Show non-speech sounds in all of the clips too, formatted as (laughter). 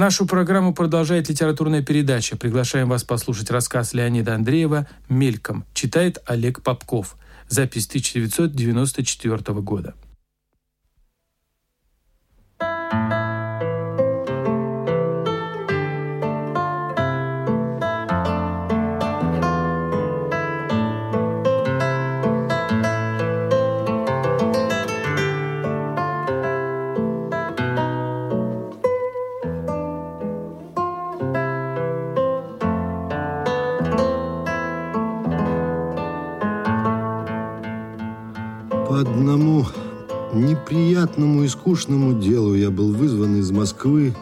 Нашу программу продолжает литературная передача. Приглашаем вас послушать рассказ Леонида Андреева «Мельком». Читает Олег Попков. Запись 1994 года. Неприятному и скучному делу я был вызван из Москвы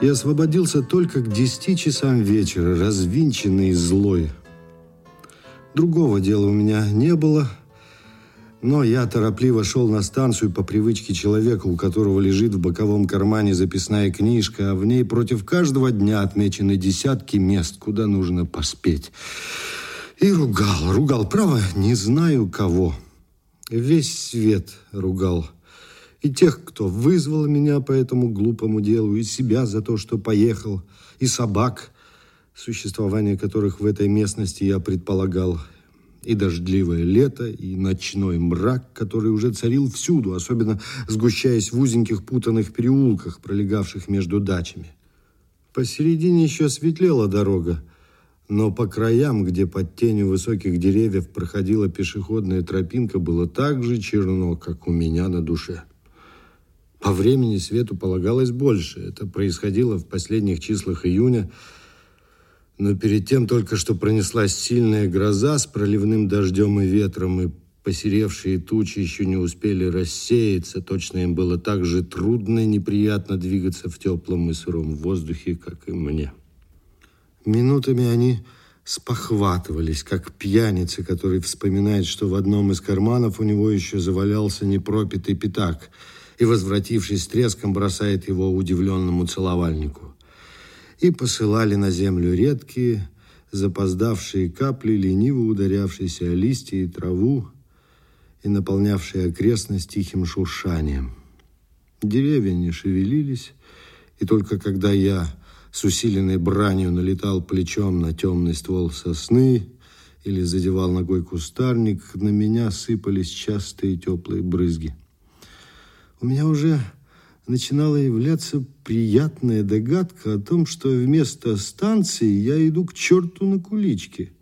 и освободился только к десяти часам вечера, развинченный и злой. Другого дела у меня не было, но я торопливо шел на станцию по привычке человека, у которого лежит в боковом кармане записная книжка, а в ней против каждого дня отмечены десятки мест, куда нужно поспеть. И ругал, ругал, право, не знаю кого. Весь свет ругал. И тех, кто вызвал меня по этому глупому делу, и себя за то, что поехал, и собак, существование которых в этой местности я предполагал, и дождливое лето, и ночной мрак, который уже царил всюду, особенно сгущаясь в узеньких путанных переулках, пролегавших между дачами. Посередине еще светлела дорога, но по краям, где под тенью высоких деревьев проходила пешеходная тропинка, было так же черно, как у меня на душе. По времени свету полагалось больше. Это происходило в последних числах июня, но перед тем только что пронеслась сильная гроза с проливным дождем и ветром, и посеревшие тучи еще не успели рассеяться. Точно им было так же трудно и неприятно двигаться в теплом и сыром воздухе, как и мне. Минутами они спохватывались, как пьяница, который вспоминает, что в одном из карманов у него еще завалялся непропитый пятак, и, возвратившись треском, бросает его удивленному целовальнику. И посылали на землю редкие, запоздавшие капли, лениво ударявшиеся о листья и траву, и наполнявшие окрестность тихим шуршанием. Деревья не шевелились, и только когда я с усиленной бранью налетал плечом на темный ствол сосны или задевал ногой кустарник, на меня сыпались частые теплые брызги. У меня уже начинала являться приятная догадка о том, что вместо станции я иду к черту на куличке.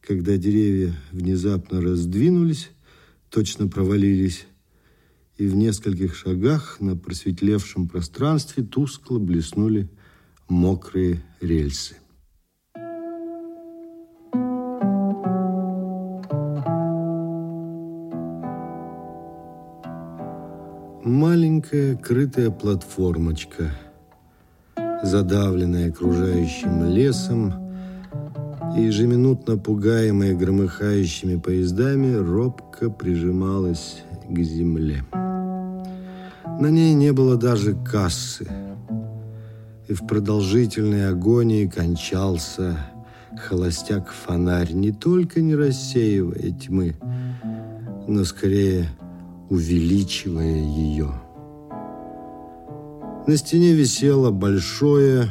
Когда деревья внезапно раздвинулись, точно провалились, и в нескольких шагах на просветлевшем пространстве тускло блеснули мокрые рельсы. Маленькая крытая платформочка, задавленная окружающим лесом и ежеминутно пугаемая громыхающими поездами, робко прижималась к земле. На ней не было даже кассы – и в продолжительной агонии кончался холостяк-фонарь, не только не рассеивая тьмы, но скорее увеличивая ее. На стене висело большое,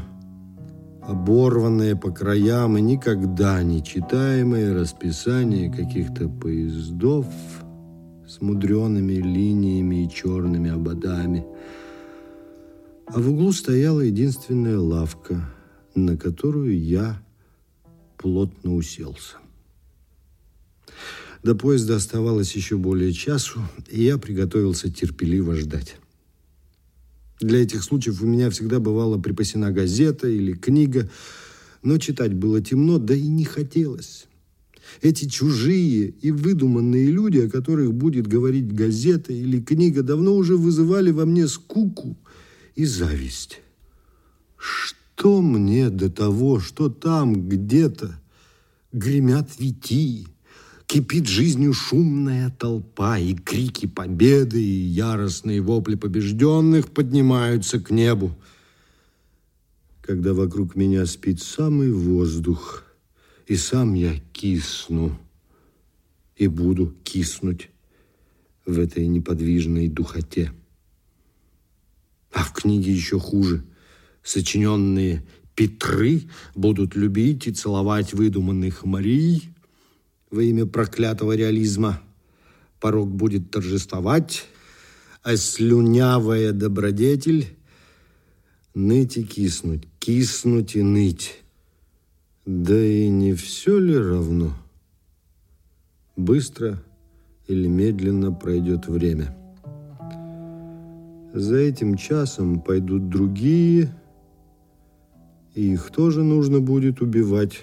оборванное по краям и никогда не читаемое расписание каких-то поездов с мудреными линиями и черными ободами – а в углу стояла единственная лавка, на которую я плотно уселся. До поезда оставалось еще более часу, и я приготовился терпеливо ждать. Для этих случаев у меня всегда бывала припасена газета или книга, но читать было темно, да и не хотелось. Эти чужие и выдуманные люди, о которых будет говорить газета или книга, давно уже вызывали во мне скуку – и зависть. Что мне до того, что там где-то гремят витии, кипит жизнью шумная толпа, и крики победы, и яростные вопли побежденных поднимаются к небу. Когда вокруг меня спит самый воздух, и сам я кисну, и буду киснуть в этой неподвижной духоте. А в книге еще хуже. сочиненные Петры будут любить и целовать выдуманных Марий во имя проклятого реализма. Порог будет торжествовать, а слюнявая добродетель ныть и киснуть, киснуть и ныть. Да и не все ли равно? Быстро или медленно пройдет время. За этим часом пойдут другие, и их тоже нужно будет убивать.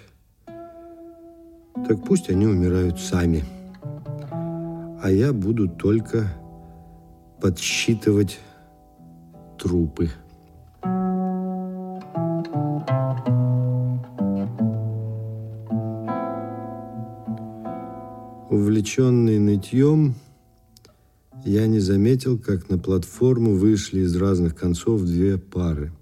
Так пусть они умирают сами. А я буду только подсчитывать трупы. Увлеченный нытьем, я не заметил, как на платформу вышли из разных концов две пары.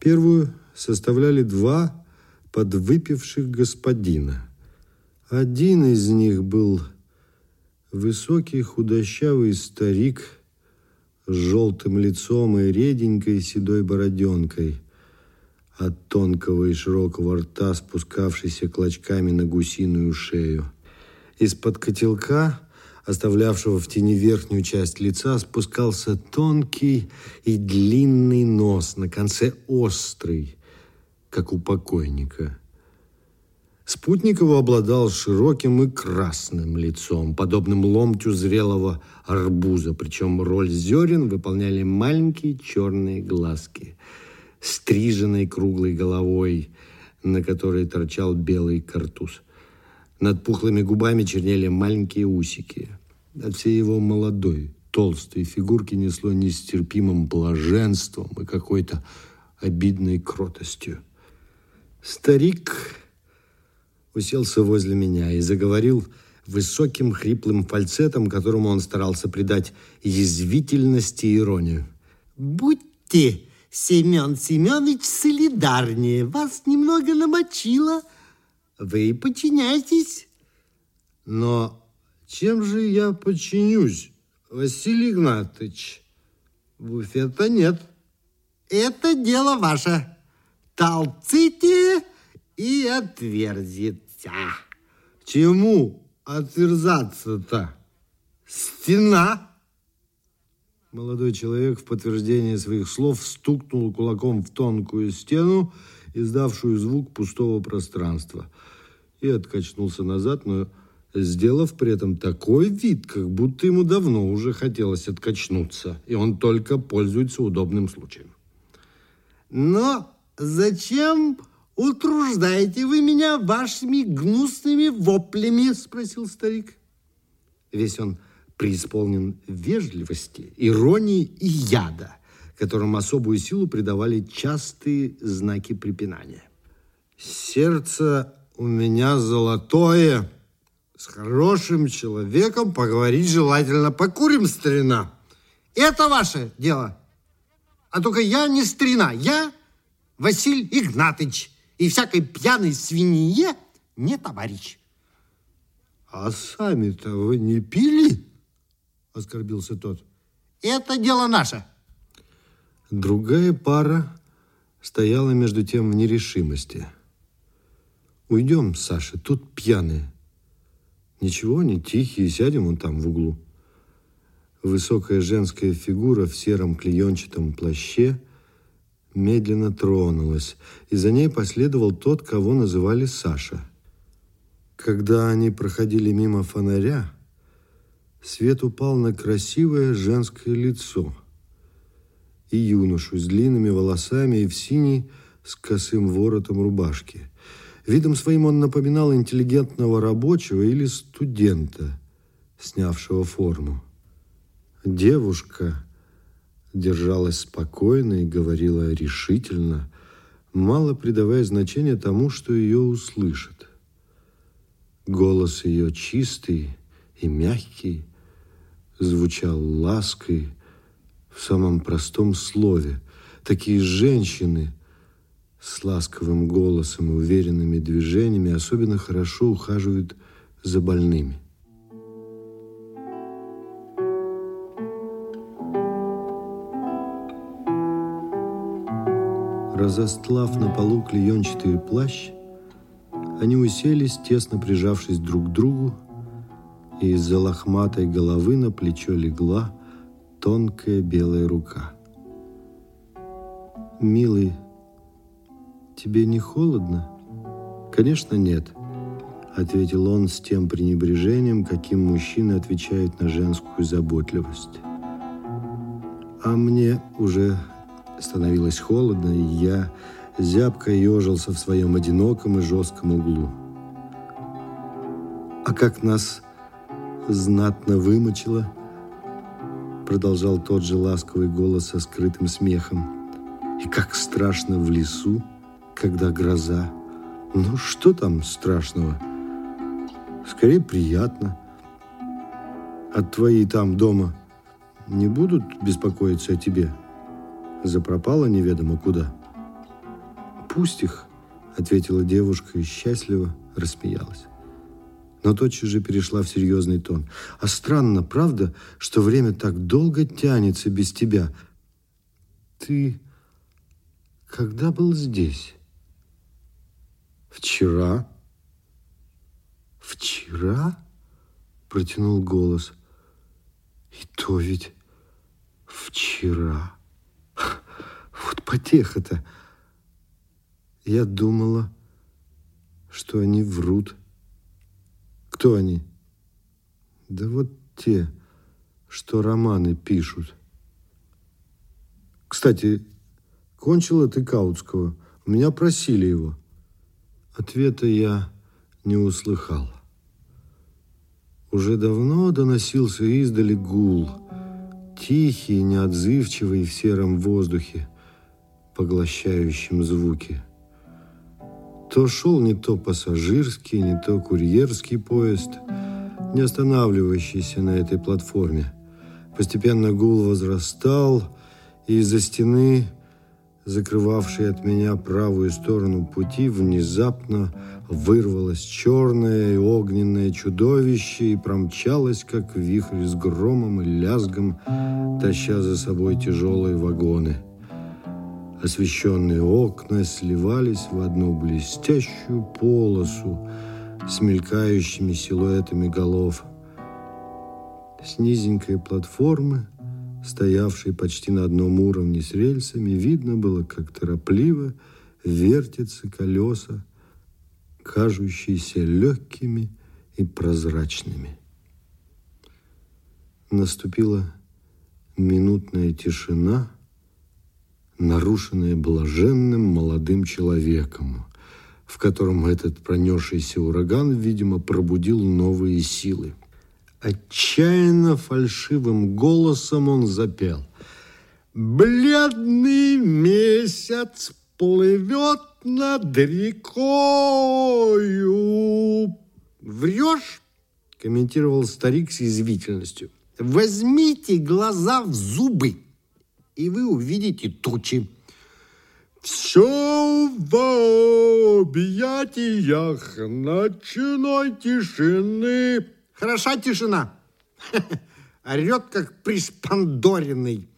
Первую составляли два подвыпивших господина. Один из них был высокий худощавый старик с желтым лицом и реденькой седой бороденкой, от тонкого и широкого рта, спускавшейся клочками на гусиную шею. Из-под котелка оставлявшего в тени верхнюю часть лица, спускался тонкий и длинный нос, на конце острый, как у покойника. Спутник его обладал широким и красным лицом, подобным ломтю зрелого арбуза, причем роль зерен выполняли маленькие черные глазки, стриженной круглой головой, на которой торчал белый картуз – над пухлыми губами чернели маленькие усики. От всей его молодой, толстой фигурки несло нестерпимым блаженством и какой-то обидной кротостью. Старик уселся возле меня и заговорил высоким хриплым фальцетом, которому он старался придать язвительность и иронию. «Будьте, Семен Семенович, солидарнее. Вас немного намочило вы подчиняйтесь. Но чем же я подчинюсь, Василий Игнатович? Буфета нет. Это дело ваше. Толците и отверзится. Чему отверзаться-то? Стена? Молодой человек в подтверждение своих слов стукнул кулаком в тонкую стену, издавшую звук пустого пространства – и откачнулся назад, но сделав при этом такой вид, как будто ему давно уже хотелось откачнуться, и он только пользуется удобным случаем. Но зачем утруждаете вы меня вашими гнусными воплями? Спросил старик. Весь он преисполнен вежливости, иронии и яда, которым особую силу придавали частые знаки препинания. Сердце у меня золотое. С хорошим человеком поговорить желательно. Покурим, старина. Это ваше дело. А только я не старина. Я Василий Игнатыч. И всякой пьяной свинье не товарищ. А сами-то вы не пили? Оскорбился тот. Это дело наше. Другая пара стояла между тем в нерешимости. Уйдем, Саша, тут пьяные. Ничего, они тихие, сядем вон там в углу. Высокая женская фигура в сером клеенчатом плаще медленно тронулась, и за ней последовал тот, кого называли Саша. Когда они проходили мимо фонаря, свет упал на красивое женское лицо и юношу с длинными волосами и в синей с косым воротом рубашки – Видом своим он напоминал интеллигентного рабочего или студента, снявшего форму. Девушка держалась спокойно и говорила решительно, мало придавая значения тому, что ее услышат. Голос ее чистый и мягкий звучал лаской в самом простом слове. Такие женщины – с ласковым голосом и уверенными движениями особенно хорошо ухаживают за больными. Разостлав на полу клеенчатый плащ, они уселись, тесно прижавшись друг к другу, и из-за лохматой головы на плечо легла тонкая белая рука. «Милый, тебе не холодно?» «Конечно, нет», — ответил он с тем пренебрежением, каким мужчина отвечает на женскую заботливость. А мне уже становилось холодно, и я зябко ежился в своем одиноком и жестком углу. «А как нас знатно вымочило!» Продолжал тот же ласковый голос со скрытым смехом. «И как страшно в лесу, когда гроза! Ну, что там страшного? Скорее, приятно. От твоей там дома не будут беспокоиться о тебе?» Запропала неведомо куда. «Пусть их», — ответила девушка и счастливо рассмеялась. Но тотчас же перешла в серьезный тон. «А странно, правда, что время так долго тянется без тебя? Ты когда был здесь?» «Вчера». «Вчера?» — протянул голос. «И то ведь вчера». (laughs) Вот потеха-то. Я думала, что они врут. Кто они? Да вот те, что романы пишут. Кстати, кончила ты Каутского. Меня просили его. Ответа я не услыхал. Уже давно доносился издали гул, тихий, неотзывчивый в сером воздухе поглощающим звуки. То шел не то пассажирский, не то курьерский поезд, не останавливающийся на этой платформе. Постепенно гул возрастал, и из-за стены, закрывавшей от меня правую сторону пути, внезапно вырвалось черное и огненное чудовище и промчалось, как вихрь с громом и лязгом, таща за собой тяжелые вагоны – Освещенные окна сливались в одну блестящую полосу с мелькающими силуэтами голов. С низенькой платформы, стоявшей почти на одном уровне с рельсами, видно было, как торопливо вертятся колеса, кажущиеся легкими и прозрачными. Наступила минутная тишина – нарушенное блаженным молодым человеком, в котором этот пронесшийся ураган, видимо, пробудил новые силы. Отчаянно фальшивым голосом он запел. «Бледный месяц плывет над рекою». «Врешь?» – комментировал старик с язвительностью. «Возьмите глаза в зубы» и вы увидите тучи. Все в объятиях ночной тишины. Хороша тишина. (laughs) Орет, как приспандоренный.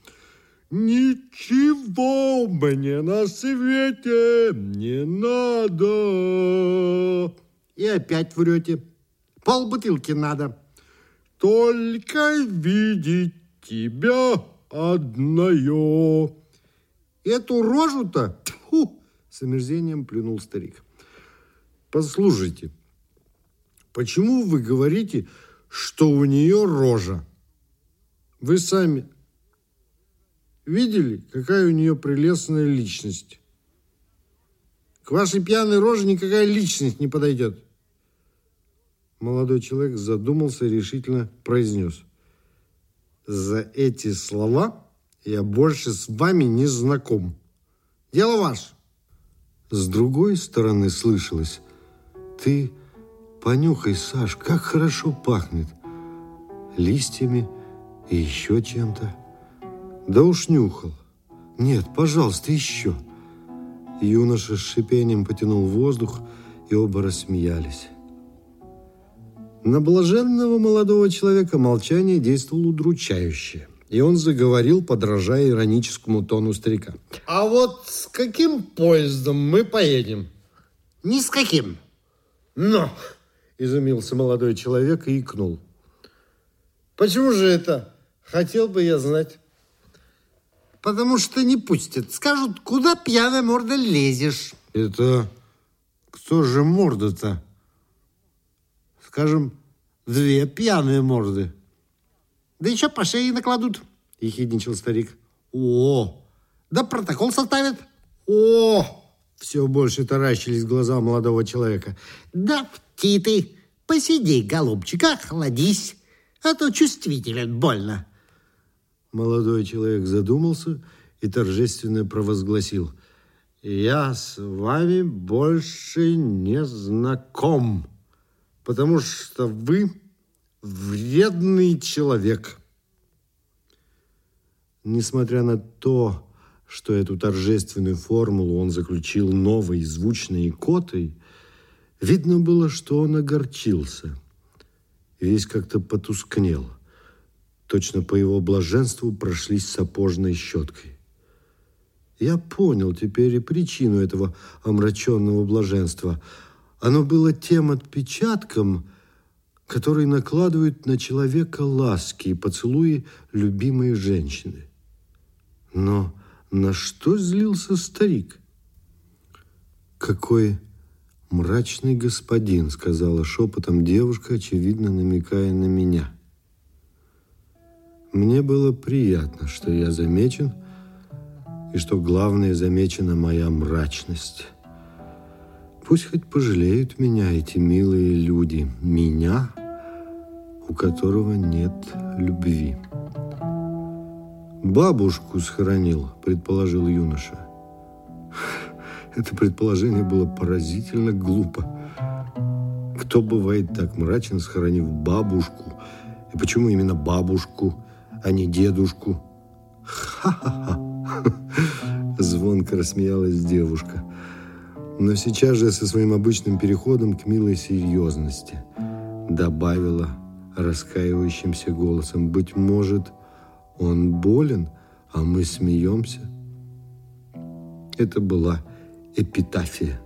Ничего мне на свете не надо. И опять врете. Пол бутылки надо. Только видеть тебя одное. Эту рожу-то, с омерзением плюнул старик. Послушайте, почему вы говорите, что у нее рожа? Вы сами видели, какая у нее прелестная личность? К вашей пьяной роже никакая личность не подойдет. Молодой человек задумался и решительно произнес – за эти слова я больше с вами не знаком. Дело ваше. С другой стороны слышалось, ты понюхай, Саш, как хорошо пахнет. Листьями и еще чем-то. Да уж нюхал. Нет, пожалуйста, еще. Юноша с шипением потянул воздух, и оба рассмеялись. На блаженного молодого человека молчание действовало удручающе. И он заговорил, подражая ироническому тону старика. А вот с каким поездом мы поедем? Ни с каким. Но, Изумился молодой человек и икнул. почему же это? Хотел бы я знать. Потому что не пустят. Скажут, куда пьяная морда лезешь. Это кто же морда-то? Скажем, две пьяные морды. Да еще по шее накладут. Ехидничал старик. О, да протокол составят. О! Все больше таращились глаза молодого человека. Да пти ты, посиди, голубчик, охладись, а то чувствителен больно. Молодой человек задумался и торжественно провозгласил. Я с вами больше не знаком, потому что вы вредный человек. Несмотря на то, что эту торжественную формулу он заключил новой звучной икотой, видно было, что он огорчился. Весь как-то потускнел. Точно по его блаженству прошлись сапожной щеткой. Я понял теперь и причину этого омраченного блаженства. Оно было тем отпечатком, который накладывают на человека ласки и поцелуи любимой женщины. Но на что злился старик? Какой мрачный господин, сказала шепотом девушка, очевидно намекая на меня. Мне было приятно, что я замечен, и что главное замечена моя мрачность. Пусть хоть пожалеют меня эти милые люди, меня, у которого нет любви. Бабушку схоронил, предположил юноша. Это предположение было поразительно глупо. Кто бывает так мрачен, схоронив бабушку? И почему именно бабушку, а не дедушку? Ха-ха-ха! Звонко рассмеялась девушка. Но сейчас же со своим обычным переходом к милой серьезности добавила раскаивающимся голосом. Быть может, он болен, а мы смеемся. Это была эпитафия,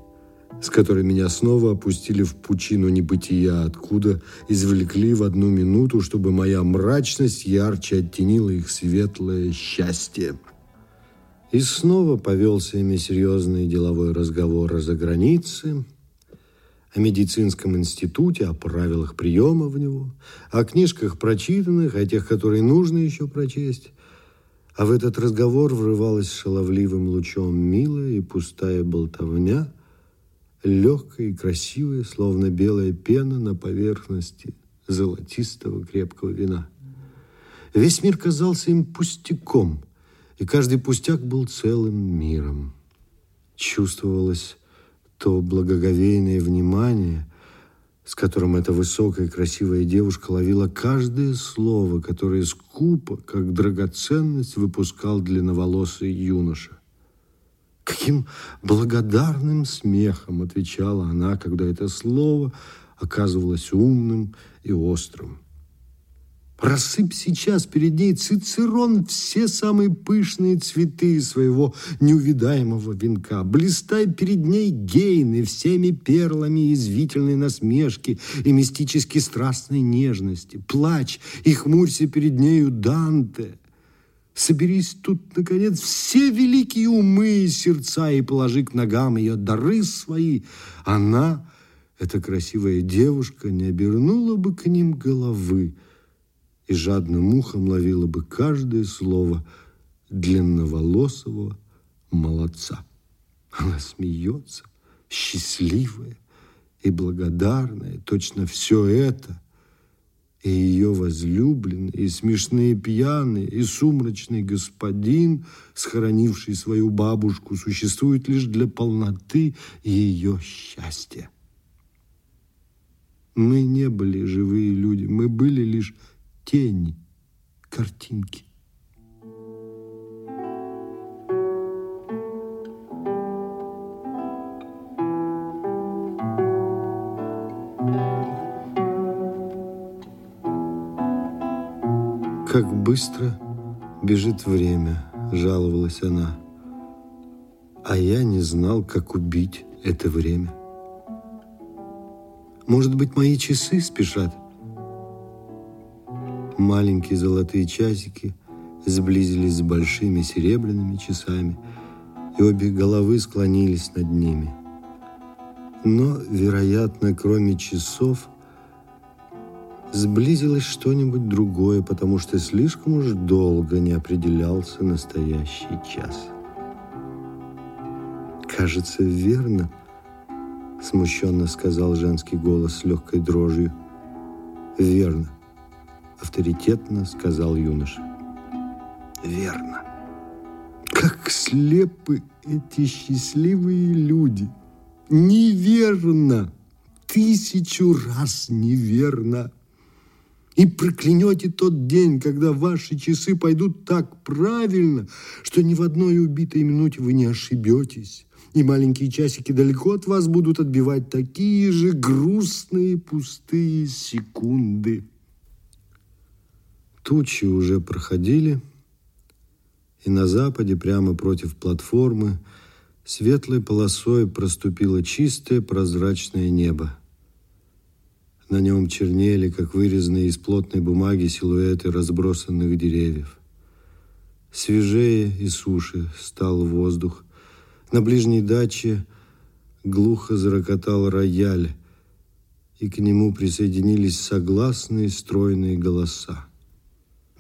с которой меня снова опустили в пучину небытия, откуда извлекли в одну минуту, чтобы моя мрачность ярче оттенила их светлое счастье. И снова повелся ими серьезный деловой разговор за границей, о медицинском институте, о правилах приема в него, о книжках прочитанных, о тех, которые нужно еще прочесть. А в этот разговор врывалась шаловливым лучом милая и пустая болтовня, легкая и красивая, словно белая пена на поверхности золотистого крепкого вина. Весь мир казался им пустяком, и каждый пустяк был целым миром. Чувствовалось то благоговейное внимание, с которым эта высокая и красивая девушка ловила каждое слово, которое скупо, как драгоценность, выпускал длинноволосый юноша. Каким благодарным смехом отвечала она, когда это слово оказывалось умным и острым. Рассыпь сейчас перед ней Цицерон все самые пышные цветы своего неувидаемого венка. Блистай перед ней Гейны всеми перлами извительной насмешки и мистически страстной нежности. Плачь и хмурься перед нею Данте. Соберись тут, наконец, все великие умы и сердца и положи к ногам ее дары свои. Она, эта красивая девушка, не обернула бы к ним головы, и жадным ухом ловила бы каждое слово длинноволосого молодца. Она смеется, счастливая и благодарная. Точно все это и ее возлюбленный, и смешные пьяный, и сумрачный господин, схоронивший свою бабушку, существует лишь для полноты ее счастья. Мы не были живые люди, мы были лишь тени, картинки. Как быстро Бежит время, жаловалась она. А я не знал, как убить это время. Может быть, мои часы спешат? Маленькие золотые часики сблизились с большими серебряными часами, и обе головы склонились над ними. Но, вероятно, кроме часов, сблизилось что-нибудь другое, потому что слишком уж долго не определялся настоящий час. «Кажется, верно», — смущенно сказал женский голос с легкой дрожью. «Верно», — авторитетно сказал юноша. «Верно. Как слепы эти счастливые люди! Неверно! Тысячу раз неверно!» и проклянете тот день, когда ваши часы пойдут так правильно, что ни в одной убитой минуте вы не ошибетесь, и маленькие часики далеко от вас будут отбивать такие же грустные пустые секунды. Тучи уже проходили, и на западе, прямо против платформы, светлой полосой проступило чистое прозрачное небо. На нем чернели, как вырезанные из плотной бумаги, силуэты разбросанных деревьев. Свежее и суше стал воздух. На ближней даче глухо зарокотал рояль, и к нему присоединились согласные стройные голоса.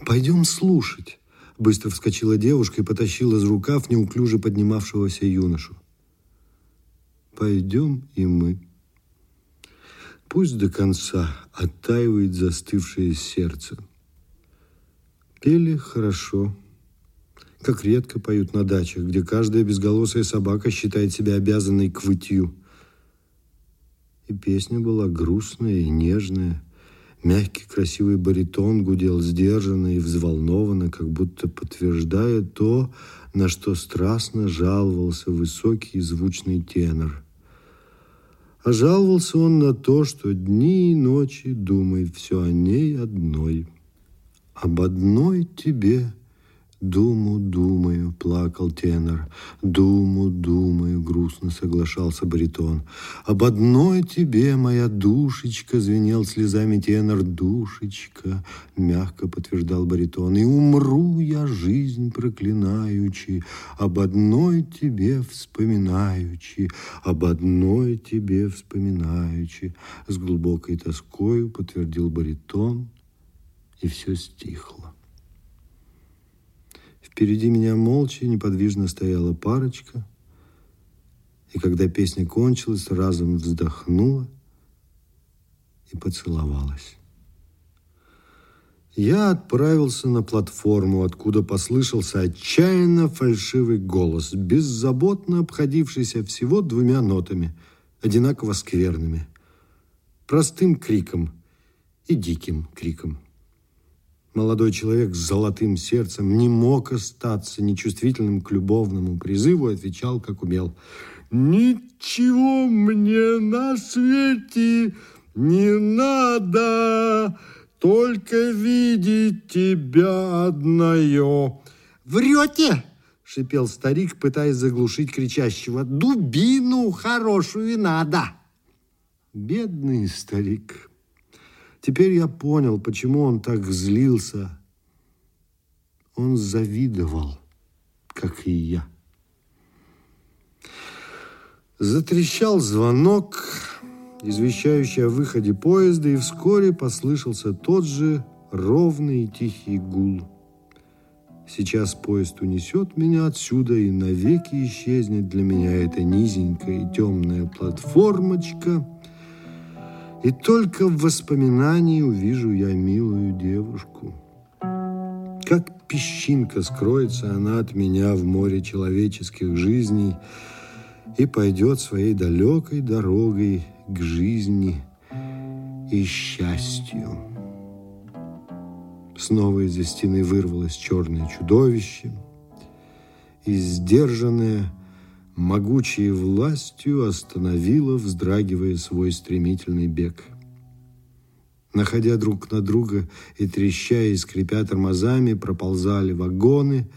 «Пойдем слушать!» Быстро вскочила девушка и потащила из рукав неуклюже поднимавшегося юношу. «Пойдем и мы». Пусть до конца оттаивает застывшее сердце. Пели хорошо, как редко поют на дачах, где каждая безголосая собака считает себя обязанной к вытью. И песня была грустная и нежная. Мягкий красивый баритон гудел сдержанно и взволнованно, как будто подтверждая то, на что страстно жаловался высокий звучный тенор – а жаловался он на то, что дни и ночи думает все о ней одной. Об одной тебе «Думу, думаю», — плакал тенор. «Думу, думаю», — грустно соглашался баритон. «Об одной тебе, моя душечка», — звенел слезами тенор. «Душечка», — мягко подтверждал баритон. «И умру я жизнь проклинаючи, об одной тебе вспоминаючи, об одной тебе вспоминаючи», — с глубокой тоскою подтвердил баритон, и все стихло. Впереди меня молча неподвижно стояла парочка, и когда песня кончилась, разом вздохнула и поцеловалась. Я отправился на платформу, откуда послышался отчаянно фальшивый голос, беззаботно обходившийся всего двумя нотами, одинаково скверными, простым криком и диким криком. Молодой человек с золотым сердцем не мог остаться нечувствительным к любовному призыву и отвечал, как умел. «Ничего мне на свете не надо, только видеть тебя одною». «Врете!» — шипел старик, пытаясь заглушить кричащего. «Дубину хорошую надо!» Бедный старик. Теперь я понял, почему он так злился. Он завидовал, как и я. Затрещал звонок, извещающий о выходе поезда, и вскоре послышался тот же ровный и тихий гул. Сейчас поезд унесет меня отсюда, и навеки исчезнет для меня эта низенькая и темная платформочка – и только в воспоминании увижу я милую девушку. Как песчинка скроется она от меня в море человеческих жизней и пойдет своей далекой дорогой к жизни и счастью. Снова из-за стены вырвалось черное чудовище, и сдержанное могучей властью остановила, вздрагивая свой стремительный бег. Находя друг на друга и трещая и скрипя тормозами, проползали вагоны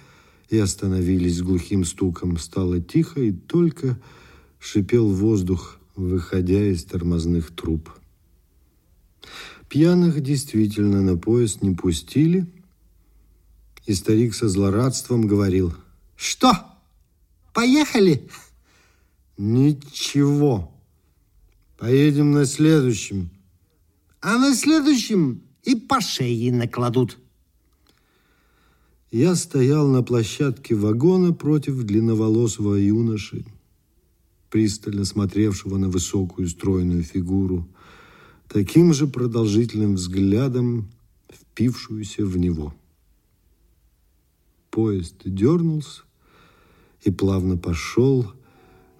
и остановились глухим стуком. Стало тихо, и только шипел воздух, выходя из тормозных труб. Пьяных действительно на поезд не пустили, и старик со злорадством говорил, Что? Поехали? Ничего. Поедем на следующем. А на следующем и по шее накладут. Я стоял на площадке вагона против длинноволосого юноши, пристально смотревшего на высокую стройную фигуру, таким же продолжительным взглядом впившуюся в него. Поезд дернулся и плавно пошел,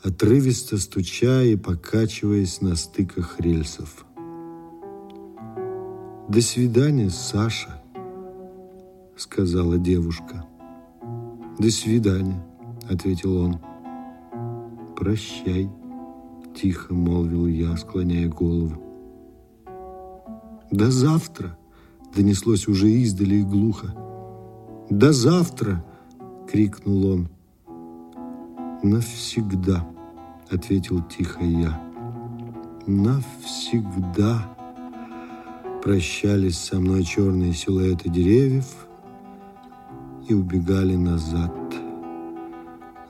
отрывисто стуча и покачиваясь на стыках рельсов. «До свидания, Саша», — сказала девушка. «До свидания», — ответил он. «Прощай», — тихо молвил я, склоняя голову. «До завтра!» — донеслось уже издали и глухо. «До завтра!» — крикнул он. «Навсегда!» — ответил тихо я. «Навсегда!» Прощались со мной черные силуэты деревьев и убегали назад.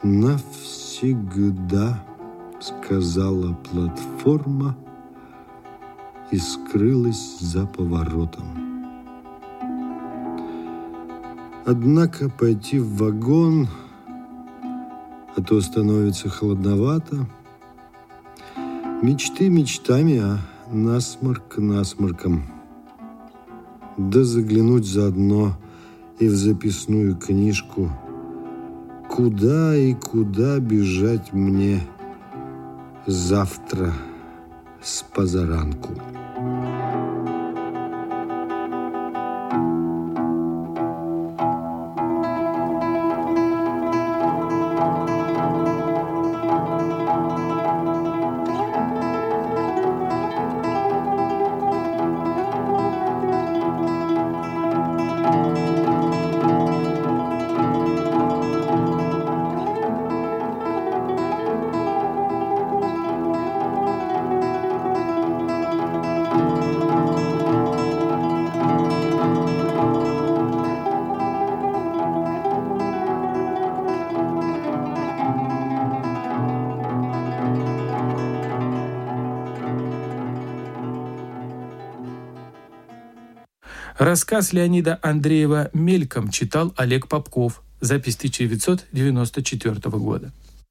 «Навсегда!» — сказала платформа — и скрылась за поворотом. Однако пойти в вагон, а то становится холодновато. Мечты мечтами, а насморк насморком. Да заглянуть заодно и в записную книжку. Куда и куда бежать мне завтра с позаранку. Рассказ Леонида Андреева «Мельком» читал Олег Попков. Запись 1994 года.